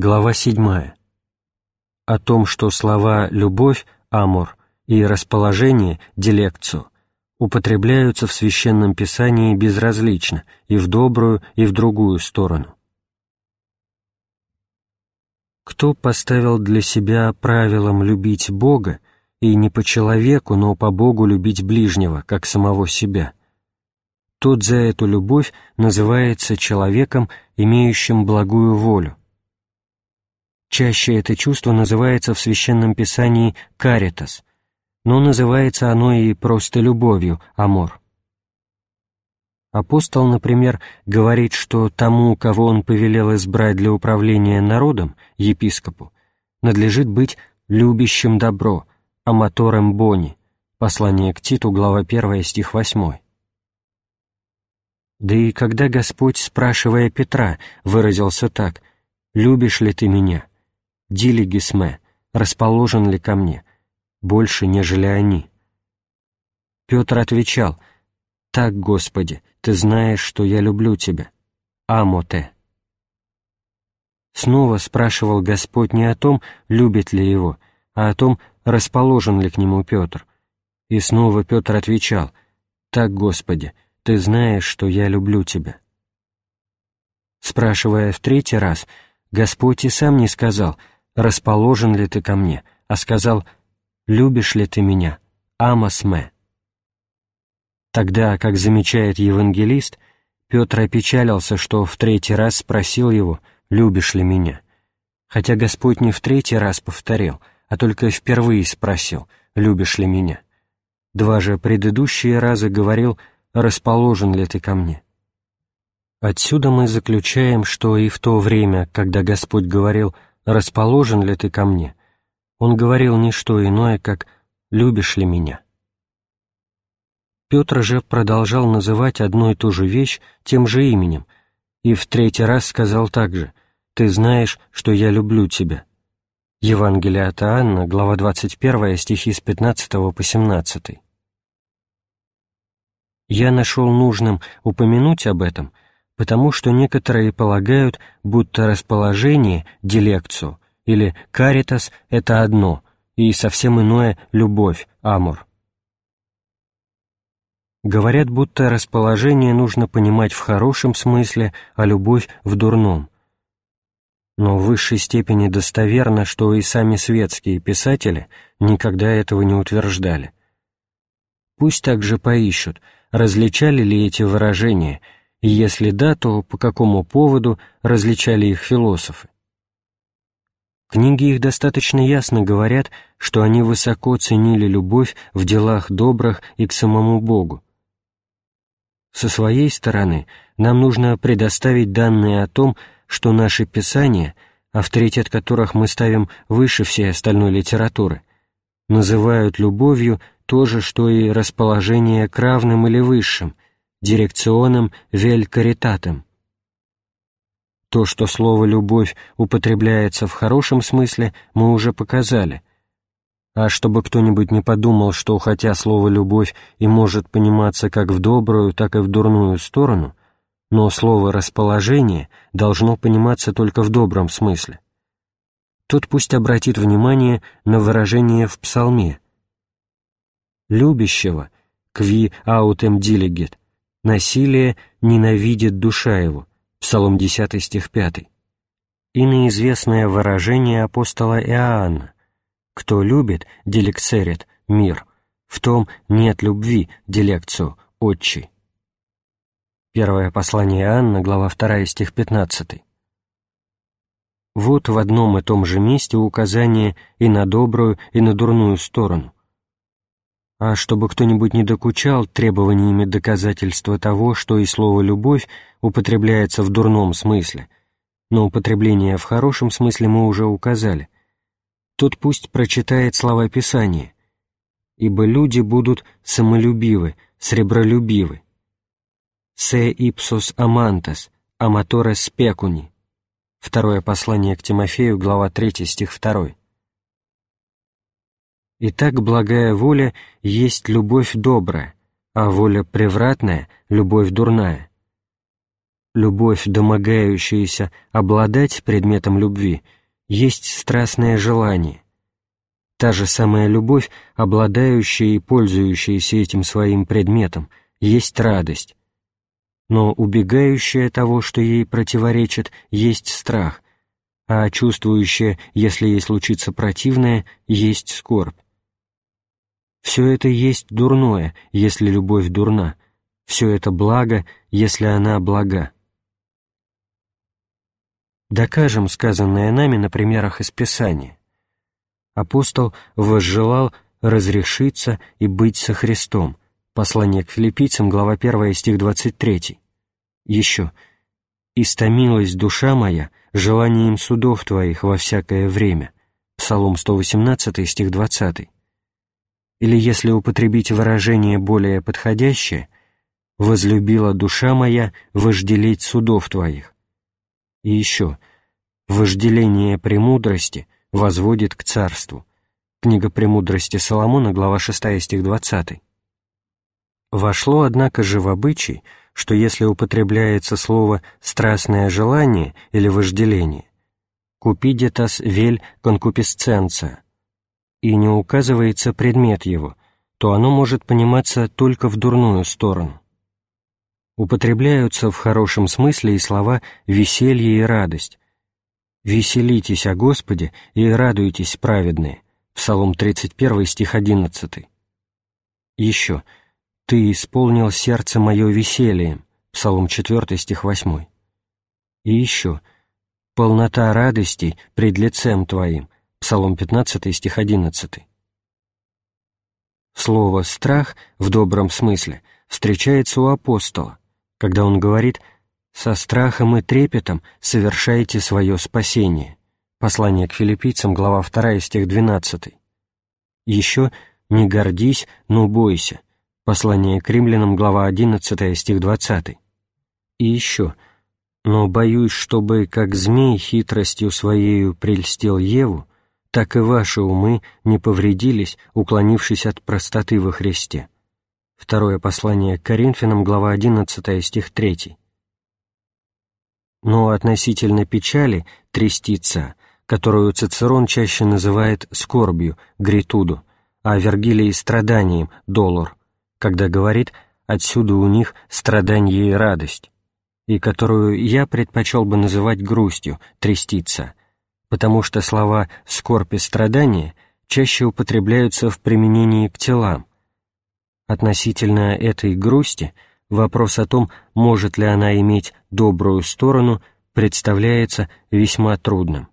Глава 7. О том, что слова «любовь» — «амор» и «расположение» — «дилекцию» употребляются в Священном Писании безразлично и в добрую, и в другую сторону. Кто поставил для себя правилом любить Бога и не по человеку, но по Богу любить ближнего, как самого себя? Тот за эту любовь называется человеком, имеющим благую волю, Чаще это чувство называется в Священном Писании «каритас», но называется оно и просто любовью, амор. Апостол, например, говорит, что тому, кого он повелел избрать для управления народом, епископу, надлежит быть любящим добро, аматором бони, послание к Титу, глава 1, стих 8. Да и когда Господь, спрашивая Петра, выразился так «Любишь ли ты меня?», дилигисме, расположен ли ко мне, больше, нежели они. Петр отвечал, «Так, Господи, Ты знаешь, что я люблю Тебя. Амоте». Снова спрашивал Господь не о том, любит ли его, а о том, расположен ли к нему Петр. И снова Петр отвечал, «Так, Господи, Ты знаешь, что я люблю Тебя». Спрашивая в третий раз, Господь и сам не сказал, расположен ли ты ко мне, а сказал, любишь ли ты меня, амасме. Тогда, как замечает евангелист, Петр опечалился, что в третий раз спросил его, любишь ли меня, хотя Господь не в третий раз повторил, а только впервые спросил, любишь ли меня. Два же предыдущие раза говорил, расположен ли ты ко мне. Отсюда мы заключаем, что и в то время, когда Господь говорил расположен ли ты ко мне, он говорил не что иное, как «любишь ли меня?». Петр же продолжал называть одну и ту же вещь тем же именем, и в третий раз сказал также «Ты знаешь, что я люблю тебя». Евангелие от Иоанна, глава 21, стихи с 15 по 17. Я нашел нужным упомянуть об этом – потому что некоторые полагают, будто расположение, дилекцию, или каритас — это одно, и совсем иное — любовь, амор. Говорят, будто расположение нужно понимать в хорошем смысле, а любовь — в дурном. Но в высшей степени достоверно, что и сами светские писатели никогда этого не утверждали. Пусть также поищут, различали ли эти выражения — и если да, то по какому поводу различали их философы. Книги их достаточно ясно говорят, что они высоко ценили любовь в делах добрых и к самому Богу. Со своей стороны нам нужно предоставить данные о том, что наши писания, авторитет которых мы ставим выше всей остальной литературы, называют любовью то же, что и расположение к равным или высшим – дирекционом вель каритатом. То, что слово «любовь» употребляется в хорошем смысле, мы уже показали. А чтобы кто-нибудь не подумал, что хотя слово «любовь» и может пониматься как в добрую, так и в дурную сторону, но слово «расположение» должно пониматься только в добром смысле. Тот пусть обратит внимание на выражение в псалме «любящего» «кви аутем дилигет» насилие ненавидит душа его, Псалом 10 стих 5. И на известное выражение апостола Иоанна «Кто любит, деликцерит, мир, в том нет любви, делекцию, отчий». Первое послание Иоанна, глава 2, стих 15. Вот в одном и том же месте указание и на добрую, и на дурную сторону, а чтобы кто-нибудь не докучал требованиями доказательства того, что и слово «любовь» употребляется в дурном смысле, но употребление в хорошем смысле мы уже указали, тот пусть прочитает слова Писания, «Ибо люди будут самолюбивы, сребролюбивы». «Се ипсос амантас, аматорес спекуни». Второе послание к Тимофею, глава 3, стих 2. Итак, благая воля есть любовь добрая, а воля превратная — любовь дурная. любовь, домогающаяся обладать предметом любви, есть страстное желание. Та же самая любовь, обладающая и пользующаяся этим своим предметом, есть радость. Но убегающая того, что ей противоречит, есть страх, а чувствующая, если ей случится противное, есть скорбь. Все это есть дурное, если любовь дурна, все это благо, если она блага. Докажем сказанное нами на примерах из Писания. Апостол возжелал разрешиться и быть со Христом. Послание к филиппийцам, глава 1, стих 23. Еще. «Истомилась душа моя желанием судов Твоих во всякое время». Псалом 118, стих 20. Или, если употребить выражение более подходящее, «возлюбила душа моя вожделеть судов Твоих». И еще «Вожделение премудрости возводит к царству». Книга «Премудрости Соломона», глава 6, стих 20. Вошло, однако же, в обычай, что если употребляется слово «страстное желание» или «вожделение», «купидетас вель конкуписценция» и не указывается предмет его, то оно может пониматься только в дурную сторону употребляются в хорошем смысле и слова «веселье» и «радость». «Веселитесь о Господе и радуйтесь, праведные» Псалом 31, стих 11. Еще «Ты исполнил сердце мое весельем» Псалом 4, стих 8. И еще «Полнота радостей пред лицем Твоим» Псалом 15, стих 11. Слово «страх» в добром смысле встречается у апостола, когда он говорит «со страхом и трепетом совершайте свое спасение». Послание к филиппийцам, глава 2, стих 12. Еще «не гордись, но бойся». Послание к римлянам, глава 11, стих 20. И еще «но боюсь, чтобы, как змей хитростью своею прельстил Еву, так и ваши умы не повредились, уклонившись от простоты во Христе». Второе послание к Коринфянам, глава 11, стих 3. Но относительно печали, трестица, которую Цицерон чаще называет скорбью, гритуду, а Вергилий страданием, долор, когда говорит «отсюда у них страдание и радость», и которую я предпочел бы называть грустью, трестица, потому что слова «скорбь» и «страдание» чаще употребляются в применении к телам, Относительно этой грусти вопрос о том, может ли она иметь добрую сторону, представляется весьма трудным.